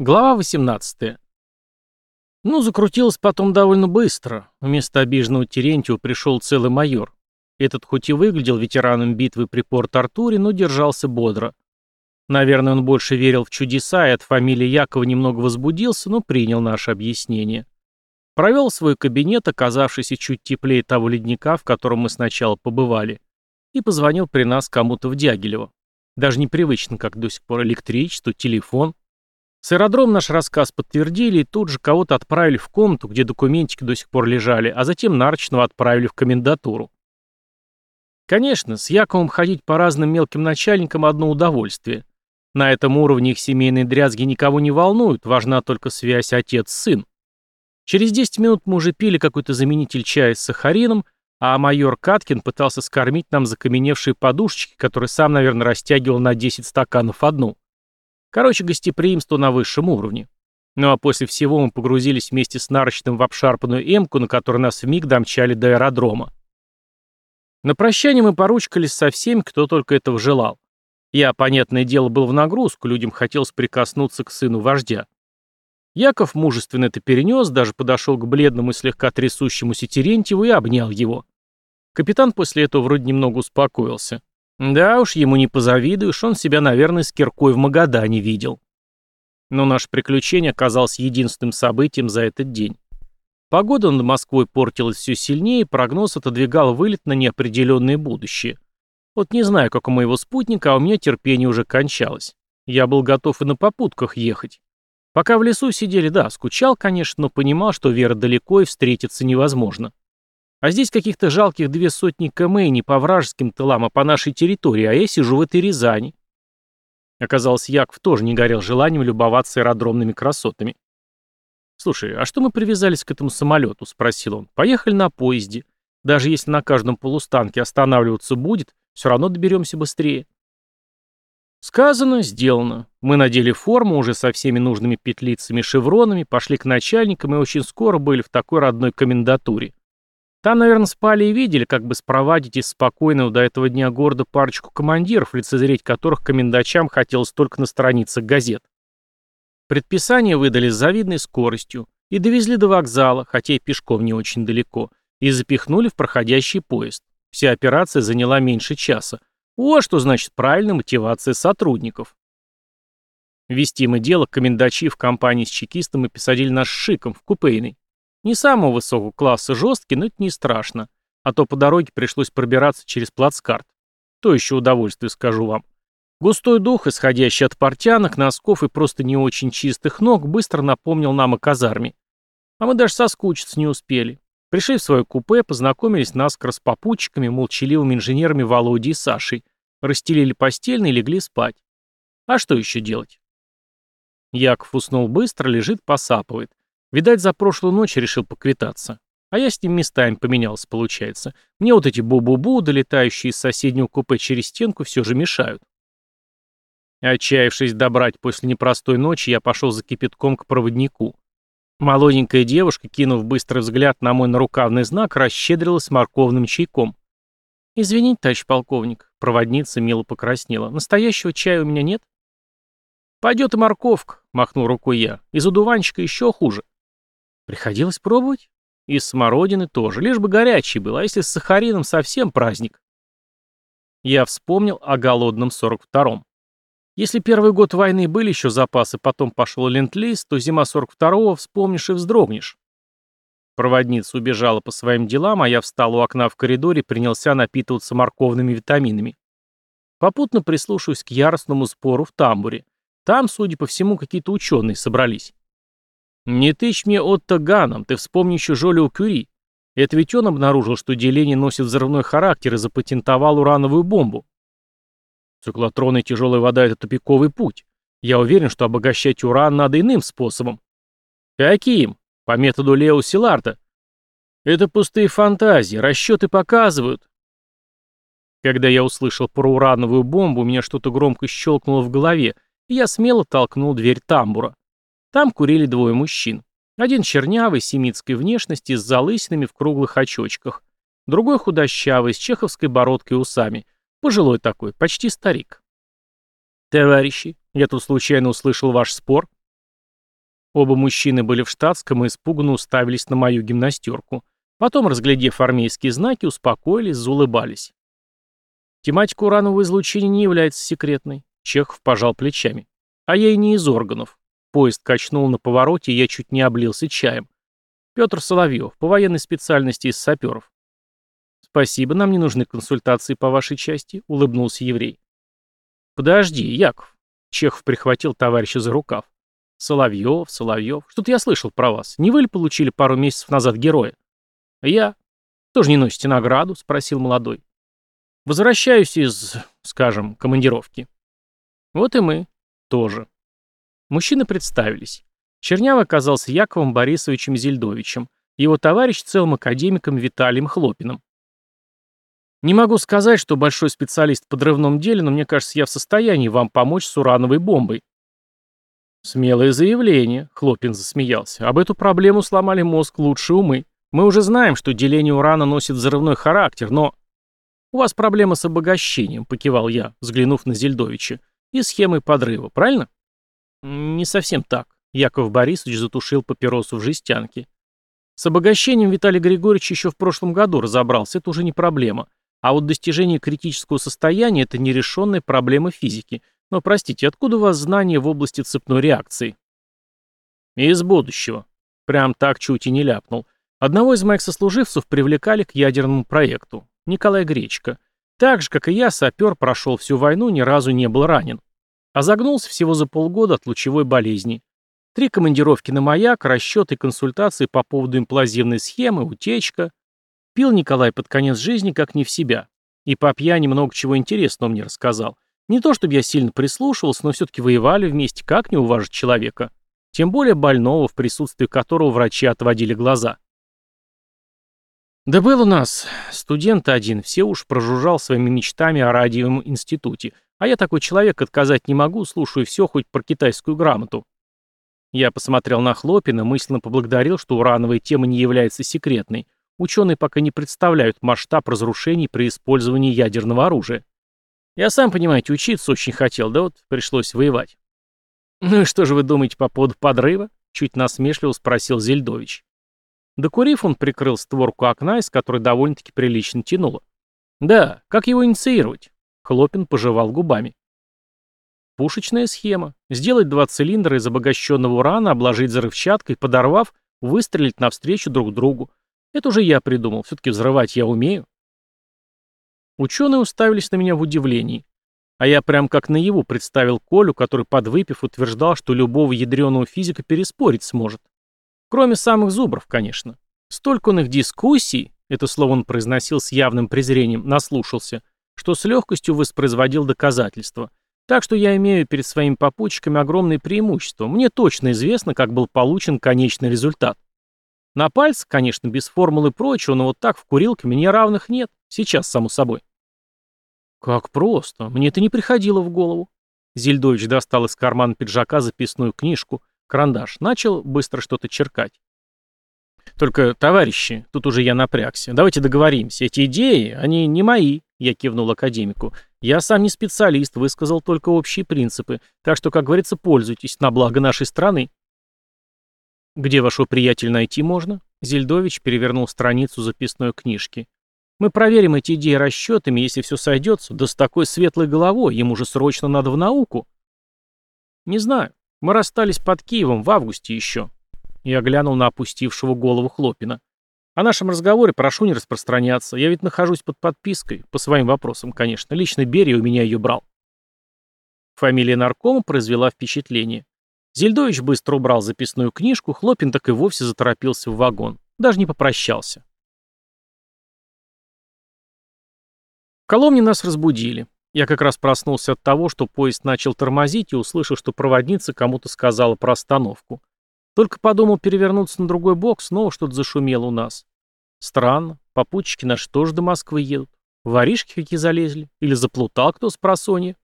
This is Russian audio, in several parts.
Глава 18. Ну, закрутилось потом довольно быстро. Вместо обиженного Терентьева пришел целый майор. Этот хоть и выглядел ветераном битвы при Порт-Артуре, но держался бодро. Наверное, он больше верил в чудеса и от фамилии Якова немного возбудился, но принял наше объяснение. Провел свой кабинет, оказавшийся чуть теплее того ледника, в котором мы сначала побывали, и позвонил при нас кому-то в Дягилево. Даже непривычно, как до сих пор электричество, телефон. С аэродром наш рассказ подтвердили и тут же кого-то отправили в комнату, где документики до сих пор лежали, а затем Нарочного отправили в комендатуру. Конечно, с Яковом ходить по разным мелким начальникам одно удовольствие. На этом уровне их семейные дрязги никого не волнуют, важна только связь отец-сын. Через 10 минут мы уже пили какой-то заменитель чая с сахарином, а майор Каткин пытался скормить нам закаменевшие подушечки, которые сам, наверное, растягивал на 10 стаканов одну. Короче, гостеприимство на высшем уровне. Ну а после всего мы погрузились вместе с Нарочным в обшарпанную эмку, на которой нас вмиг домчали до аэродрома. На прощание мы поручкались со всеми, кто только этого желал. Я, понятное дело, был в нагрузку, людям хотелось прикоснуться к сыну вождя. Яков мужественно это перенес, даже подошел к бледному и слегка трясущемуся Терентьеву и обнял его. Капитан после этого вроде немного успокоился. Да уж, ему не позавидуешь, он себя, наверное, с киркой в Магадане видел. Но наше приключение оказалось единственным событием за этот день. Погода над Москвой портилась все сильнее, прогноз отодвигал вылет на неопределенное будущее. Вот не знаю, как у моего спутника, а у меня терпение уже кончалось. Я был готов и на попутках ехать. Пока в лесу сидели, да, скучал, конечно, но понимал, что Вера далеко и встретиться невозможно. А здесь каких-то жалких две сотни км не по вражеским тылам, а по нашей территории, а я сижу в этой Рязани. Оказалось, Яков тоже не горел желанием любоваться аэродромными красотами. «Слушай, а что мы привязались к этому самолету?» — спросил он. «Поехали на поезде. Даже если на каждом полустанке останавливаться будет, все равно доберемся быстрее». Сказано, сделано. Мы надели форму уже со всеми нужными петлицами шевронами, пошли к начальникам и очень скоро были в такой родной комендатуре. Там, наверное, спали и видели, как бы спровадить из спокойного до этого дня города парочку командиров, лицезреть которых комендачам хотелось только на страницах газет. Предписания выдали с завидной скоростью и довезли до вокзала, хотя и пешком не очень далеко, и запихнули в проходящий поезд. Вся операция заняла меньше часа. Вот что значит правильная мотивация сотрудников. Вести мы дело комендачи в компании с чекистом и посадили наш шиком в купейный. Не самого высокого класса жесткий, но это не страшно. А то по дороге пришлось пробираться через плацкарт. То еще удовольствие, скажу вам. Густой дух, исходящий от портянок, носков и просто не очень чистых ног, быстро напомнил нам о казарме. А мы даже соскучиться не успели. Пришли в свое купе, познакомились наскоро с попутчиками, молчаливыми инженерами Володей и Сашей. Расстелили постельно и легли спать. А что еще делать? Яков уснул быстро, лежит, посапывает. Видать, за прошлую ночь решил поквитаться. А я с ним местами поменялся, получается. Мне вот эти бу-бу-бу, долетающие из соседнего купе через стенку, все же мешают. Отчаявшись добрать после непростой ночи, я пошел за кипятком к проводнику. Молоденькая девушка, кинув быстрый взгляд на мой нарукавный знак, расщедрилась морковным чайком. «Извините, товарищ полковник», — проводница мило покраснела. «Настоящего чая у меня нет?» «Пойдет и морковка», — махнул рукой я. «Из одуванчика еще хуже». Приходилось пробовать? И смородины тоже, лишь бы горячий был, а если с сахарином совсем праздник. Я вспомнил о голодном 42-м. Если первый год войны были еще запасы, потом пошел ленд-лиз, то зима 42-го вспомнишь и вздрогнешь. Проводница убежала по своим делам, а я встал у окна в коридоре и принялся напитываться морковными витаминами. Попутно прислушиваюсь к яростному спору в тамбуре. Там, судя по всему, какие-то ученые собрались. «Не тычь мне Отто Ганом, ты вспомни еще Жолио Кюри. Это ведь он обнаружил, что деление носит взрывной характер и запатентовал урановую бомбу. Циклотрон и тяжелая вода — это тупиковый путь. Я уверен, что обогащать уран надо иным способом. Каким? По методу Лео Силарда. Это пустые фантазии, расчеты показывают. Когда я услышал про урановую бомбу, у меня что-то громко щелкнуло в голове, и я смело толкнул дверь тамбура. Там курили двое мужчин. Один чернявый, семитской внешности, с залысинами в круглых очочках. Другой худощавый, с чеховской бородкой и усами. Пожилой такой, почти старик. «Товарищи, я тут случайно услышал ваш спор». Оба мужчины были в штатском и испуганно уставились на мою гимнастерку. Потом, разглядев армейские знаки, успокоились, заулыбались. Тематика уранового излучения не является секретной. Чехов пожал плечами. А я и не из органов. Поезд качнул на повороте, и я чуть не облился чаем. Петр Соловьев, по военной специальности из саперов. «Спасибо, нам не нужны консультации по вашей части», — улыбнулся еврей. «Подожди, Яков». Чехов прихватил товарища за рукав. «Соловьев, Соловьев. Что-то я слышал про вас. Не вы ли получили пару месяцев назад героя?» «Я». «Тоже не носите награду?» — спросил молодой. «Возвращаюсь из, скажем, командировки». «Вот и мы. Тоже». Мужчины представились. Черняв оказался Яковом Борисовичем Зельдовичем, его товарищ целым академиком Виталием Хлопиным. Не могу сказать, что большой специалист в подрывном деле, но мне кажется, я в состоянии вам помочь с урановой бомбой. Смелое заявление, Хлопин засмеялся. Об эту проблему сломали мозг лучше умы. Мы уже знаем, что деление урана носит взрывной характер, но... У вас проблема с обогащением, покивал я, взглянув на Зельдовича, и схемой подрыва, правильно? Не совсем так. Яков Борисович затушил папиросу в жестянке. С обогащением Виталий Григорьевич еще в прошлом году разобрался, это уже не проблема. А вот достижение критического состояния – это нерешенная проблема физики. Но, простите, откуда у вас знания в области цепной реакции? Из будущего. Прям так чуть и не ляпнул. Одного из моих сослуживцев привлекали к ядерному проекту. Николай Гречко. Так же, как и я, сапер прошел всю войну, ни разу не был ранен. А загнулся всего за полгода от лучевой болезни. Три командировки на маяк, расчеты и консультации по поводу имплазивной схемы, утечка. Пил Николай под конец жизни как не в себя. И по пьяни много чего интересного мне рассказал. Не то чтобы я сильно прислушивался, но все-таки воевали вместе, как не уважить человека. Тем более больного, в присутствии которого врачи отводили глаза. Да был у нас студент один, все уж прожужжал своими мечтами о радиовом институте. А я такой человек, отказать не могу, слушаю все, хоть про китайскую грамоту. Я посмотрел на Хлопина, мысленно поблагодарил, что урановая тема не является секретной. Ученые пока не представляют масштаб разрушений при использовании ядерного оружия. Я сам, понимаете, учиться очень хотел, да вот пришлось воевать. «Ну и что же вы думаете по поводу подрыва?» Чуть насмешливо спросил Зельдович. Докурив, он прикрыл створку окна, из которой довольно-таки прилично тянуло. «Да, как его инициировать?» Хлопин пожевал губами. Пушечная схема. Сделать два цилиндра из обогащенного урана, обложить взрывчаткой, подорвав, выстрелить навстречу друг другу. Это уже я придумал, все-таки взрывать я умею. Ученые уставились на меня в удивлении. А я прям как наяву представил Колю, который, подвыпив, утверждал, что любого ядреного физика переспорить сможет. Кроме самых зубров, конечно. Столько он их дискуссий, это слово он произносил с явным презрением, наслушался, что с легкостью воспроизводил доказательства – так что я имею перед своими попутчиками огромное преимущество. Мне точно известно, как был получен конечный результат. На пальцах, конечно, без формулы и прочего, но вот так в курилке мне равных нет. Сейчас, само собой. Как просто. Мне это не приходило в голову. Зельдович достал из кармана пиджака записную книжку, карандаш, начал быстро что-то черкать. Только, товарищи, тут уже я напрягся, давайте договоримся, эти идеи, они не мои, я кивнул академику. Я сам не специалист, высказал только общие принципы, так что, как говорится, пользуйтесь на благо нашей страны. Где вашего приятеля найти можно? Зельдович перевернул страницу записной книжки. Мы проверим эти идеи расчетами, если все сойдется, да с такой светлой головой, ему же срочно надо в науку. Не знаю. Мы расстались под Киевом в августе еще. Я глянул на опустившего голову Хлопина. О нашем разговоре прошу не распространяться. Я ведь нахожусь под подпиской. По своим вопросам, конечно. Лично Берия у меня ее брал. Фамилия наркома произвела впечатление. Зельдович быстро убрал записную книжку, Хлопин так и вовсе заторопился в вагон. Даже не попрощался. В Коломне нас разбудили. Я как раз проснулся от того, что поезд начал тормозить и услышал, что проводница кому-то сказала про остановку. Только подумал перевернуться на другой бок, снова что-то зашумело у нас. Странно, попутчики наши тоже до Москвы едут. Воришки какие залезли. Или заплутал кто с просонья.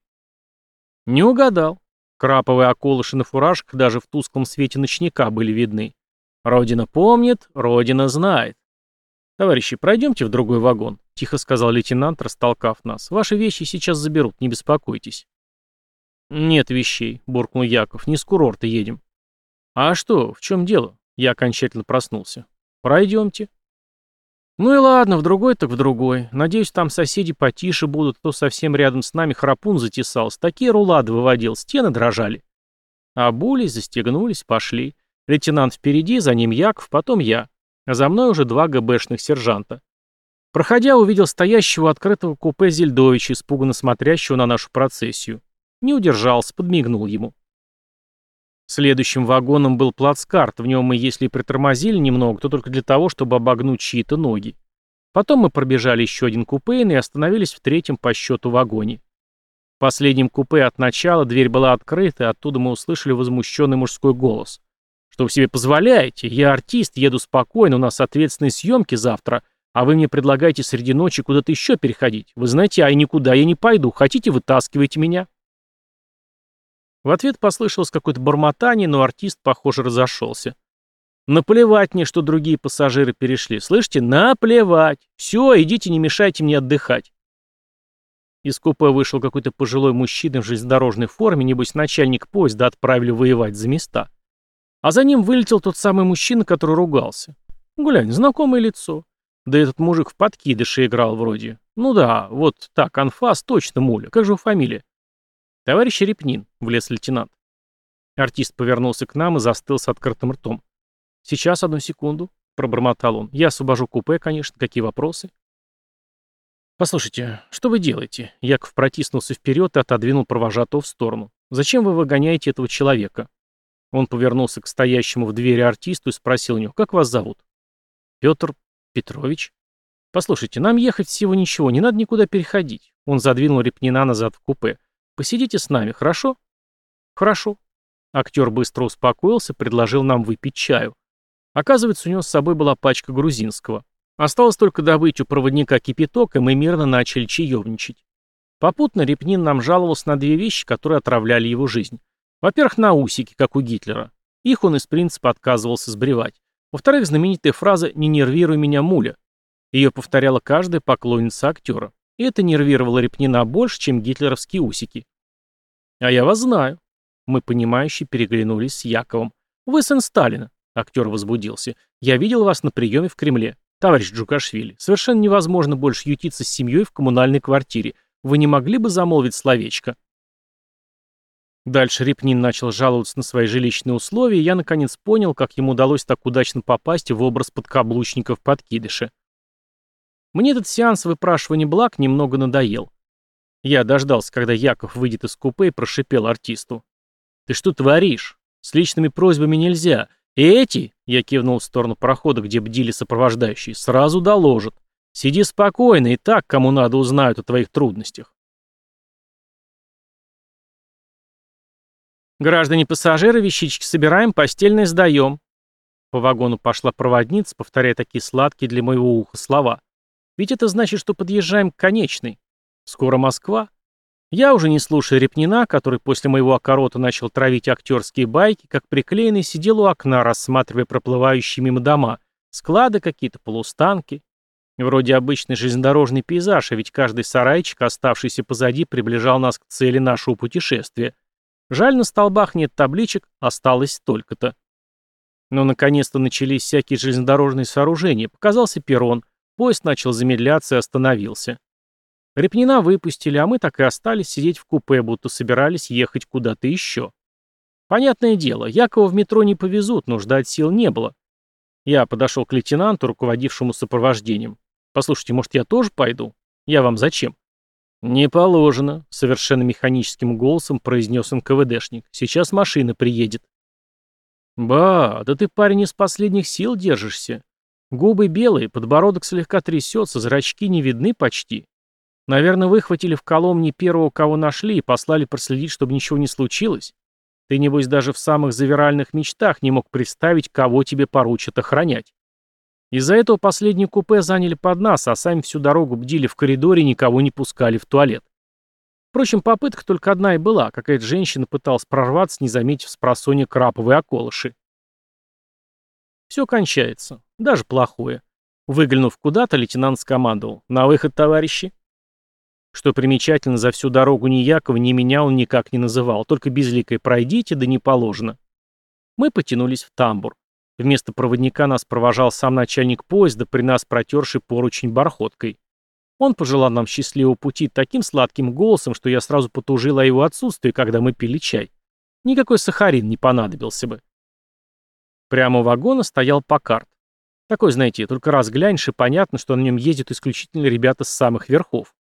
Не угадал. Краповые околыши на фуражках даже в тусклом свете ночника были видны. Родина помнит, Родина знает. «Товарищи, пройдемте в другой вагон», — тихо сказал лейтенант, растолкав нас. «Ваши вещи сейчас заберут, не беспокойтесь». «Нет вещей», — буркнул Яков, — «не с курорта едем». «А что, в чем дело?» Я окончательно проснулся. «Пройдемте». Ну и ладно, в другой так в другой. Надеюсь, там соседи потише будут, кто совсем рядом с нами храпун затесался. Такие рулады выводил, стены дрожали. Обулись, застегнулись, пошли. Лейтенант впереди, за ним Яков, потом я. А за мной уже два ГБшных сержанта. Проходя, увидел стоящего открытого купе Зельдовича, испуганно смотрящего на нашу процессию. Не удержался, подмигнул ему. Следующим вагоном был плацкарт, в нем мы, если и притормозили немного, то только для того, чтобы обогнуть чьи-то ноги. Потом мы пробежали еще один купе и остановились в третьем по счету вагоне. В последнем купе от начала дверь была открыта, и оттуда мы услышали возмущенный мужской голос. «Что вы себе позволяете? Я артист, еду спокойно, у нас ответственные съемки завтра, а вы мне предлагаете среди ночи куда-то еще переходить. Вы знаете, а и никуда я не пойду. Хотите, вытаскивайте меня». В ответ послышалось какое-то бормотание, но артист, похоже, разошелся. Наплевать мне, что другие пассажиры перешли. Слышите? Наплевать. Все, идите, не мешайте мне отдыхать. Из купе вышел какой-то пожилой мужчина в железнодорожной форме, небось начальник поезда отправили воевать за места. А за ним вылетел тот самый мужчина, который ругался. Глянь, знакомое лицо. Да этот мужик в подкидыше играл вроде. Ну да, вот так, анфас, точно муля. Как же его фамилия? «Товарищ Репнин», — влез лейтенант. Артист повернулся к нам и застыл с открытым ртом. «Сейчас, одну секунду», — пробормотал он. «Я освобожу купе, конечно. Какие вопросы?» «Послушайте, что вы делаете?» Яков протиснулся вперед и отодвинул провожатого в сторону. «Зачем вы выгоняете этого человека?» Он повернулся к стоящему в двери артисту и спросил у него, «Как вас зовут?» «Петр Петрович». «Послушайте, нам ехать всего ничего, не надо никуда переходить». Он задвинул Репнина назад в купе. Посидите с нами, хорошо?» «Хорошо». Актер быстро успокоился, предложил нам выпить чаю. Оказывается, у него с собой была пачка грузинского. Осталось только добыть у проводника кипяток, и мы мирно начали чаевничать. Попутно Репнин нам жаловался на две вещи, которые отравляли его жизнь. Во-первых, на усики, как у Гитлера. Их он из принципа отказывался сбривать. Во-вторых, знаменитая фраза «Не нервируй меня, муля». Ее повторяла каждая поклонница актера. И это нервировало Репнина больше, чем гитлеровские усики. «А я вас знаю». Мы, понимающе переглянулись с Яковом. «Вы сын Сталина», — актер возбудился. «Я видел вас на приеме в Кремле. Товарищ Джукашвили, совершенно невозможно больше ютиться с семьей в коммунальной квартире. Вы не могли бы замолвить словечко?» Дальше Репнин начал жаловаться на свои жилищные условия, и я наконец понял, как ему удалось так удачно попасть в образ подкаблучников подкидыша. Мне этот сеанс выпрашивания благ немного надоел. Я дождался, когда Яков выйдет из купе и прошипел артисту. «Ты что творишь? С личными просьбами нельзя. И эти, — я кивнул в сторону прохода, где бдили сопровождающие, — сразу доложат. Сиди спокойно, и так, кому надо, узнают о твоих трудностях». «Граждане пассажиры, вещички собираем, постельное сдаем». По вагону пошла проводница, повторяя такие сладкие для моего уха слова. «Ведь это значит, что подъезжаем к конечной. Скоро Москва. Я уже не слушая Репнина, который после моего окорота начал травить актерские байки, как приклеенный сидел у окна, рассматривая проплывающие мимо дома, склады какие-то, полустанки. Вроде обычный железнодорожный пейзаж, а ведь каждый сарайчик, оставшийся позади, приближал нас к цели нашего путешествия. Жаль, на столбах нет табличек, осталось столько-то. Но наконец-то начались всякие железнодорожные сооружения, показался перрон, поезд начал замедляться и остановился. Репнина выпустили, а мы так и остались сидеть в купе, будто собирались ехать куда-то еще. Понятное дело, Якова в метро не повезут, но ждать сил не было. Я подошел к лейтенанту, руководившему сопровождением. «Послушайте, может, я тоже пойду? Я вам зачем?» «Не положено», — совершенно механическим голосом произнес НКВДшник. «Сейчас машина приедет». «Ба, да ты, парень, из последних сил держишься. Губы белые, подбородок слегка трясется, зрачки не видны почти. Наверное, выхватили в Коломне первого, кого нашли, и послали проследить, чтобы ничего не случилось. Ты, небось, даже в самых завиральных мечтах не мог представить, кого тебе поручат охранять. Из-за этого последнее купе заняли под нас, а сами всю дорогу бдили в коридоре никого не пускали в туалет. Впрочем, попытка только одна и была. Какая-то женщина пыталась прорваться, не заметив с просонья краповые околыши. Все кончается. Даже плохое. Выглянув куда-то, лейтенант скомандовал. «На выход, товарищи!» Что примечательно, за всю дорогу ни Якова, ни меня он никак не называл, только безликой «пройдите, да не положено». Мы потянулись в тамбур. Вместо проводника нас провожал сам начальник поезда, при нас протерший поручень бархоткой. Он пожелал нам счастливого пути таким сладким голосом, что я сразу потужил о его отсутствии, когда мы пили чай. Никакой сахарин не понадобился бы. Прямо у вагона стоял Покарт. Такой, знаете, только раз глянешь, и понятно, что на нем ездят исключительно ребята с самых верхов.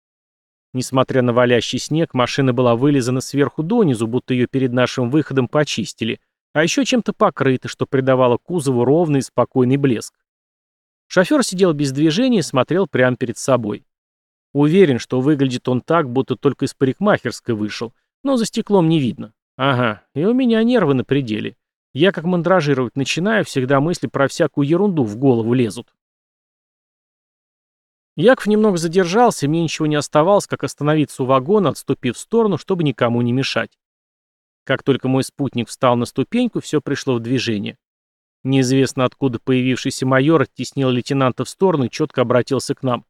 Несмотря на валящий снег, машина была вылизана сверху донизу, будто ее перед нашим выходом почистили, а еще чем-то покрыта, что придавало кузову ровный и спокойный блеск. Шофер сидел без движения и смотрел прямо перед собой. Уверен, что выглядит он так, будто только из парикмахерской вышел, но за стеклом не видно. Ага, и у меня нервы на пределе. Я как мандражировать начинаю, всегда мысли про всякую ерунду в голову лезут. Яков немного задержался, мне ничего не оставалось, как остановиться у вагона, отступив в сторону, чтобы никому не мешать. Как только мой спутник встал на ступеньку, все пришло в движение. Неизвестно откуда появившийся майор оттеснил лейтенанта в сторону и четко обратился к нам.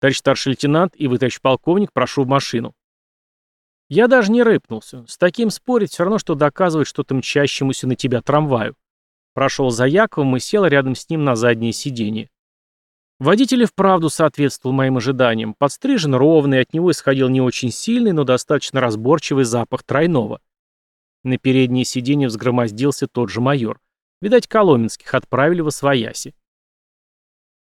«Товарищ старший лейтенант и вы, товарищ полковник, прошу в машину». Я даже не рыпнулся. С таким спорить все равно, что доказывать что-то мчащемуся на тебя трамваю. Прошел за Яковом и сел рядом с ним на заднее сиденье. Водитель и вправду соответствовал моим ожиданиям. Подстрижен ровный, от него исходил не очень сильный, но достаточно разборчивый запах тройного. На переднее сиденье взгромоздился тот же майор. Видать, Коломенских отправили в Освояси.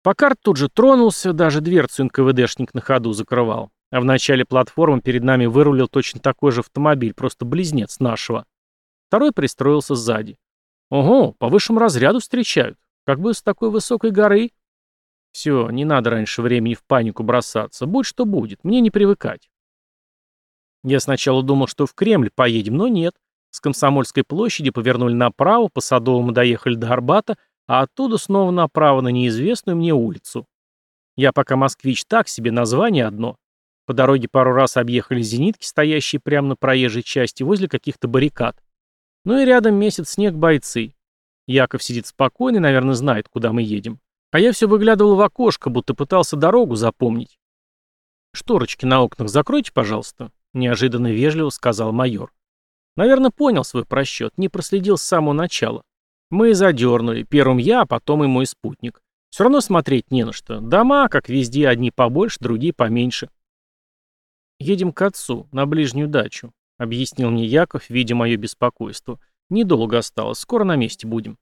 Покарт тут же тронулся, даже дверцу НКВДшник на ходу закрывал. А в начале платформы перед нами вырулил точно такой же автомобиль, просто близнец нашего. Второй пристроился сзади. Ого, по высшему разряду встречают. Как бы с такой высокой горы. Все, не надо раньше времени в панику бросаться. Будь что будет, мне не привыкать. Я сначала думал, что в Кремль поедем, но нет. С Комсомольской площади повернули направо, по Садовому доехали до Арбата, а оттуда снова направо на неизвестную мне улицу. Я пока москвич так себе название одно. По дороге пару раз объехали зенитки, стоящие прямо на проезжей части, возле каких-то баррикад. Ну и рядом месяц снег бойцы. Яков сидит спокойно и, наверное, знает, куда мы едем. А я все выглядывал в окошко, будто пытался дорогу запомнить. «Шторочки на окнах закройте, пожалуйста», — неожиданно вежливо сказал майор. Наверное, понял свой просчет, не проследил с самого начала. Мы задернули, первым я, а потом и мой спутник. Все равно смотреть не на что. Дома, как везде, одни побольше, другие поменьше. «Едем к отцу, на ближнюю дачу», — объяснил мне Яков, видя мое беспокойство. «Недолго осталось, скоро на месте будем».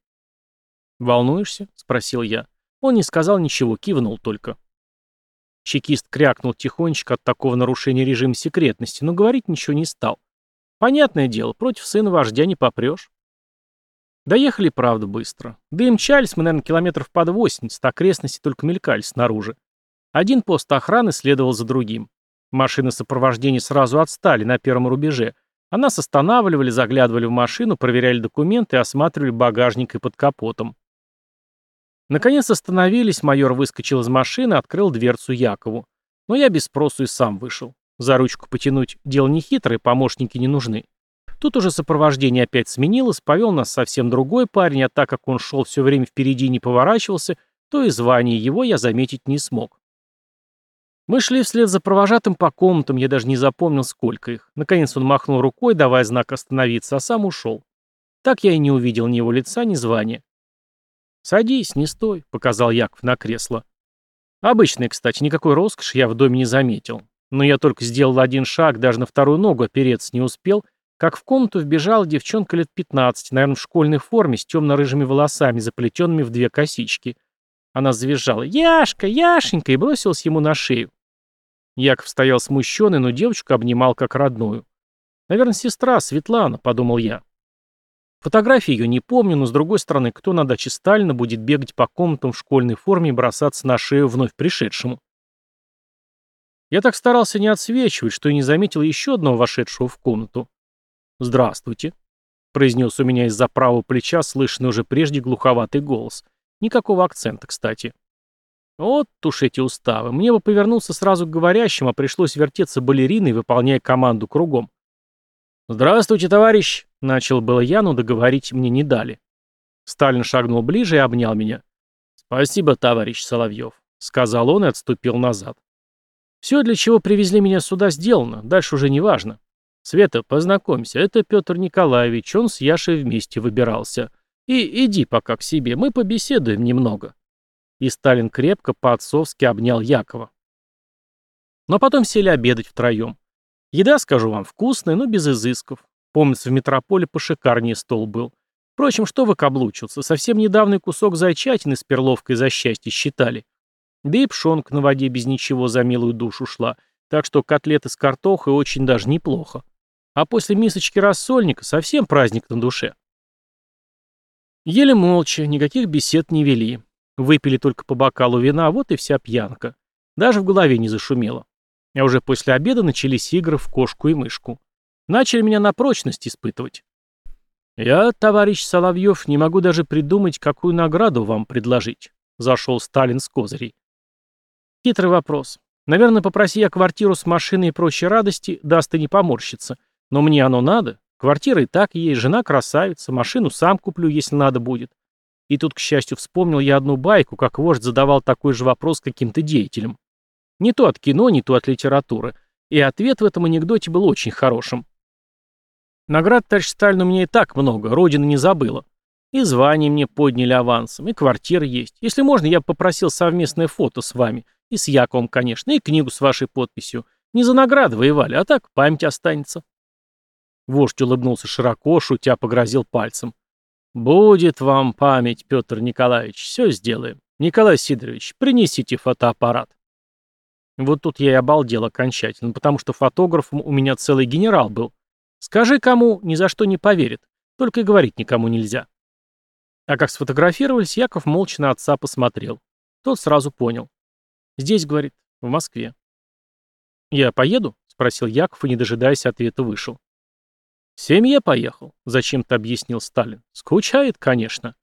«Волнуешься?» — спросил я. Он не сказал ничего, кивнул только. Чекист крякнул тихонечко от такого нарушения режима секретности, но говорить ничего не стал. Понятное дело, против сына вождя не попрешь. Доехали, правда, быстро. Да и мчались мы, наверное, километров под 80, окрестности только мелькали снаружи. Один пост охраны следовал за другим. Машины сопровождения сразу отстали на первом рубеже, а нас останавливали, заглядывали в машину, проверяли документы осматривали багажник и под капотом. Наконец остановились, майор выскочил из машины, открыл дверцу Якову. Но я без спросу и сам вышел. За ручку потянуть дело не хитрое, помощники не нужны. Тут уже сопровождение опять сменилось, повел нас совсем другой парень, а так как он шел все время впереди и не поворачивался, то и звание его я заметить не смог. Мы шли вслед за провожатым по комнатам, я даже не запомнил, сколько их. Наконец он махнул рукой, давая знак остановиться, а сам ушел. Так я и не увидел ни его лица, ни звания. «Садись, не стой», — показал Яков на кресло. Обычный, кстати, никакой роскоши я в доме не заметил. Но я только сделал один шаг, даже на вторую ногу опереться не успел, как в комнату вбежала девчонка лет 15, наверное, в школьной форме, с темно-рыжими волосами, заплетенными в две косички. Она завизжала «Яшка, Яшенька!» и бросилась ему на шею. Яков стоял смущенный, но девочку обнимал как родную. «Наверное, сестра, Светлана», — подумал я. Фотографии ее не помню, но, с другой стороны, кто на даче Сталина будет бегать по комнатам в школьной форме и бросаться на шею вновь пришедшему? Я так старался не отсвечивать, что и не заметил еще одного вошедшего в комнату. «Здравствуйте», — произнес у меня из-за правого плеча слышный уже прежде глуховатый голос. Никакого акцента, кстати. Вот уж эти уставы. Мне бы повернуться сразу к говорящим, а пришлось вертеться балериной, выполняя команду кругом. «Здравствуйте, товарищ!» — начал было я, но договорить мне не дали. Сталин шагнул ближе и обнял меня. «Спасибо, товарищ Соловьев», — сказал он и отступил назад. «Все, для чего привезли меня сюда, сделано. Дальше уже не важно. Света, познакомься, это Петр Николаевич, он с Яшей вместе выбирался. И иди пока к себе, мы побеседуем немного. И Сталин крепко по-отцовски обнял Якова. Но потом сели обедать втроем. Еда, скажу вам, вкусная, но без изысков. Помнится, в метрополе пошикарнее стол был. Впрочем, что выкаблучился, совсем недавний кусок зайчатины с перловкой за счастье считали. Да и пшонка на воде без ничего за милую душу шла, так что котлеты с картохой очень даже неплохо. А после мисочки рассольника совсем праздник на душе. Ели молча, никаких бесед не вели. Выпили только по бокалу вина, вот и вся пьянка. Даже в голове не зашумело. А уже после обеда начались игры в кошку и мышку. Начали меня на прочность испытывать. «Я, товарищ Соловьев, не могу даже придумать, какую награду вам предложить», — зашел Сталин с козырей. Хитрый вопрос. Наверное, попроси я квартиру с машиной и прочей радости, даст и не поморщится. Но мне оно надо. Квартира и так есть, жена красавица, машину сам куплю, если надо будет. И тут, к счастью, вспомнил я одну байку, как вождь задавал такой же вопрос каким-то деятелям. Не то от кино, не то от литературы. И ответ в этом анекдоте был очень хорошим. Наград, товарищ Сталин, у меня и так много, родина не забыла. И звание мне подняли авансом, и квартира есть. Если можно, я попросил совместное фото с вами. И с Яковом, конечно, и книгу с вашей подписью. Не за награды воевали, а так память останется. Вождь улыбнулся широко, шутя погрозил пальцем. «Будет вам память, Петр Николаевич, все сделаем. Николай Сидорович, принесите фотоаппарат». Вот тут я и обалдел окончательно, потому что фотографом у меня целый генерал был. Скажи кому, ни за что не поверит. Только и говорить никому нельзя. А как сфотографировались, Яков молча на отца посмотрел. Тот сразу понял. Здесь, говорит, в Москве. «Я поеду?» — спросил Яков и, не дожидаясь ответа, вышел. «В семье поехал», — зачем-то объяснил Сталин. «Скучает, конечно».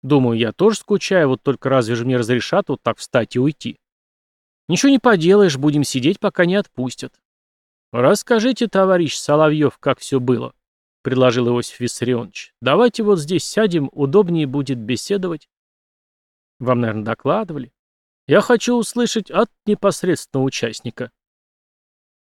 «Думаю, я тоже скучаю, вот только разве же мне разрешат вот так встать и уйти?» «Ничего не поделаешь, будем сидеть, пока не отпустят». «Расскажите, товарищ Соловьев, как все было», — предложил Иосиф Виссарионович. «Давайте вот здесь сядем, удобнее будет беседовать». «Вам, наверное, докладывали?» «Я хочу услышать от непосредственного участника».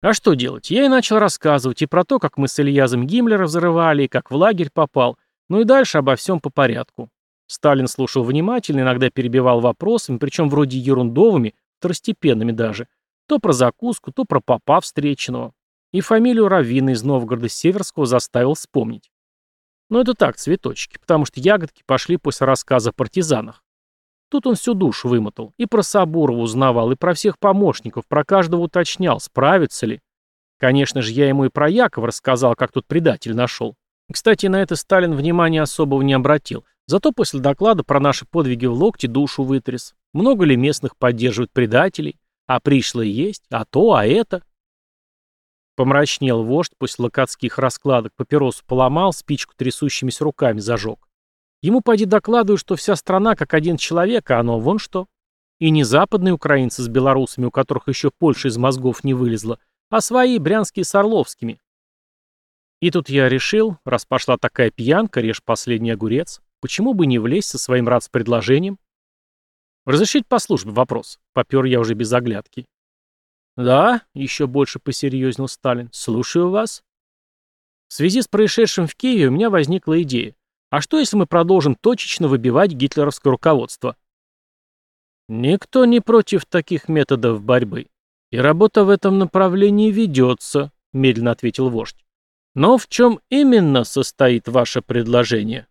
А что делать? Я и начал рассказывать и про то, как мы с Ильязом Гиммлера взрывали, и как в лагерь попал, ну и дальше обо всем по порядку. Сталин слушал внимательно, иногда перебивал вопросами, причем вроде ерундовыми, второстепенными даже. То про закуску, то про попа встреченного. И фамилию Равина из Новгорода Северского заставил вспомнить. Но это так, цветочки, потому что ягодки пошли после рассказа о партизанах. Тут он всю душу вымотал. И про Сабурова узнавал, и про всех помощников, про каждого уточнял, справится ли. Конечно же, я ему и про Якова рассказал, как тут предатель нашел. Кстати, на это Сталин внимания особого не обратил. Зато после доклада про наши подвиги в локте душу вытряс. Много ли местных поддерживают предателей? А пришлые есть? А то, а это? Помрачнел вождь после локотских раскладок, папиросу поломал, спичку трясущимися руками зажег. Ему поди докладывают, что вся страна как один человек, а оно вон что. И не западные украинцы с белорусами, у которых еще Польша из мозгов не вылезла, а свои, брянские с орловскими. И тут я решил, раз пошла такая пьянка, режь последний огурец, почему бы не влезть со своим предложением? Разрешить по службе вопрос. Попер я уже без оглядки. Да, еще больше посерьезнел Сталин. Слушаю вас. В связи с происшедшим в Киеве у меня возникла идея. А что, если мы продолжим точечно выбивать гитлеровское руководство? Никто не против таких методов борьбы. И работа в этом направлении ведется, медленно ответил вождь. Но в чем именно состоит ваше предложение?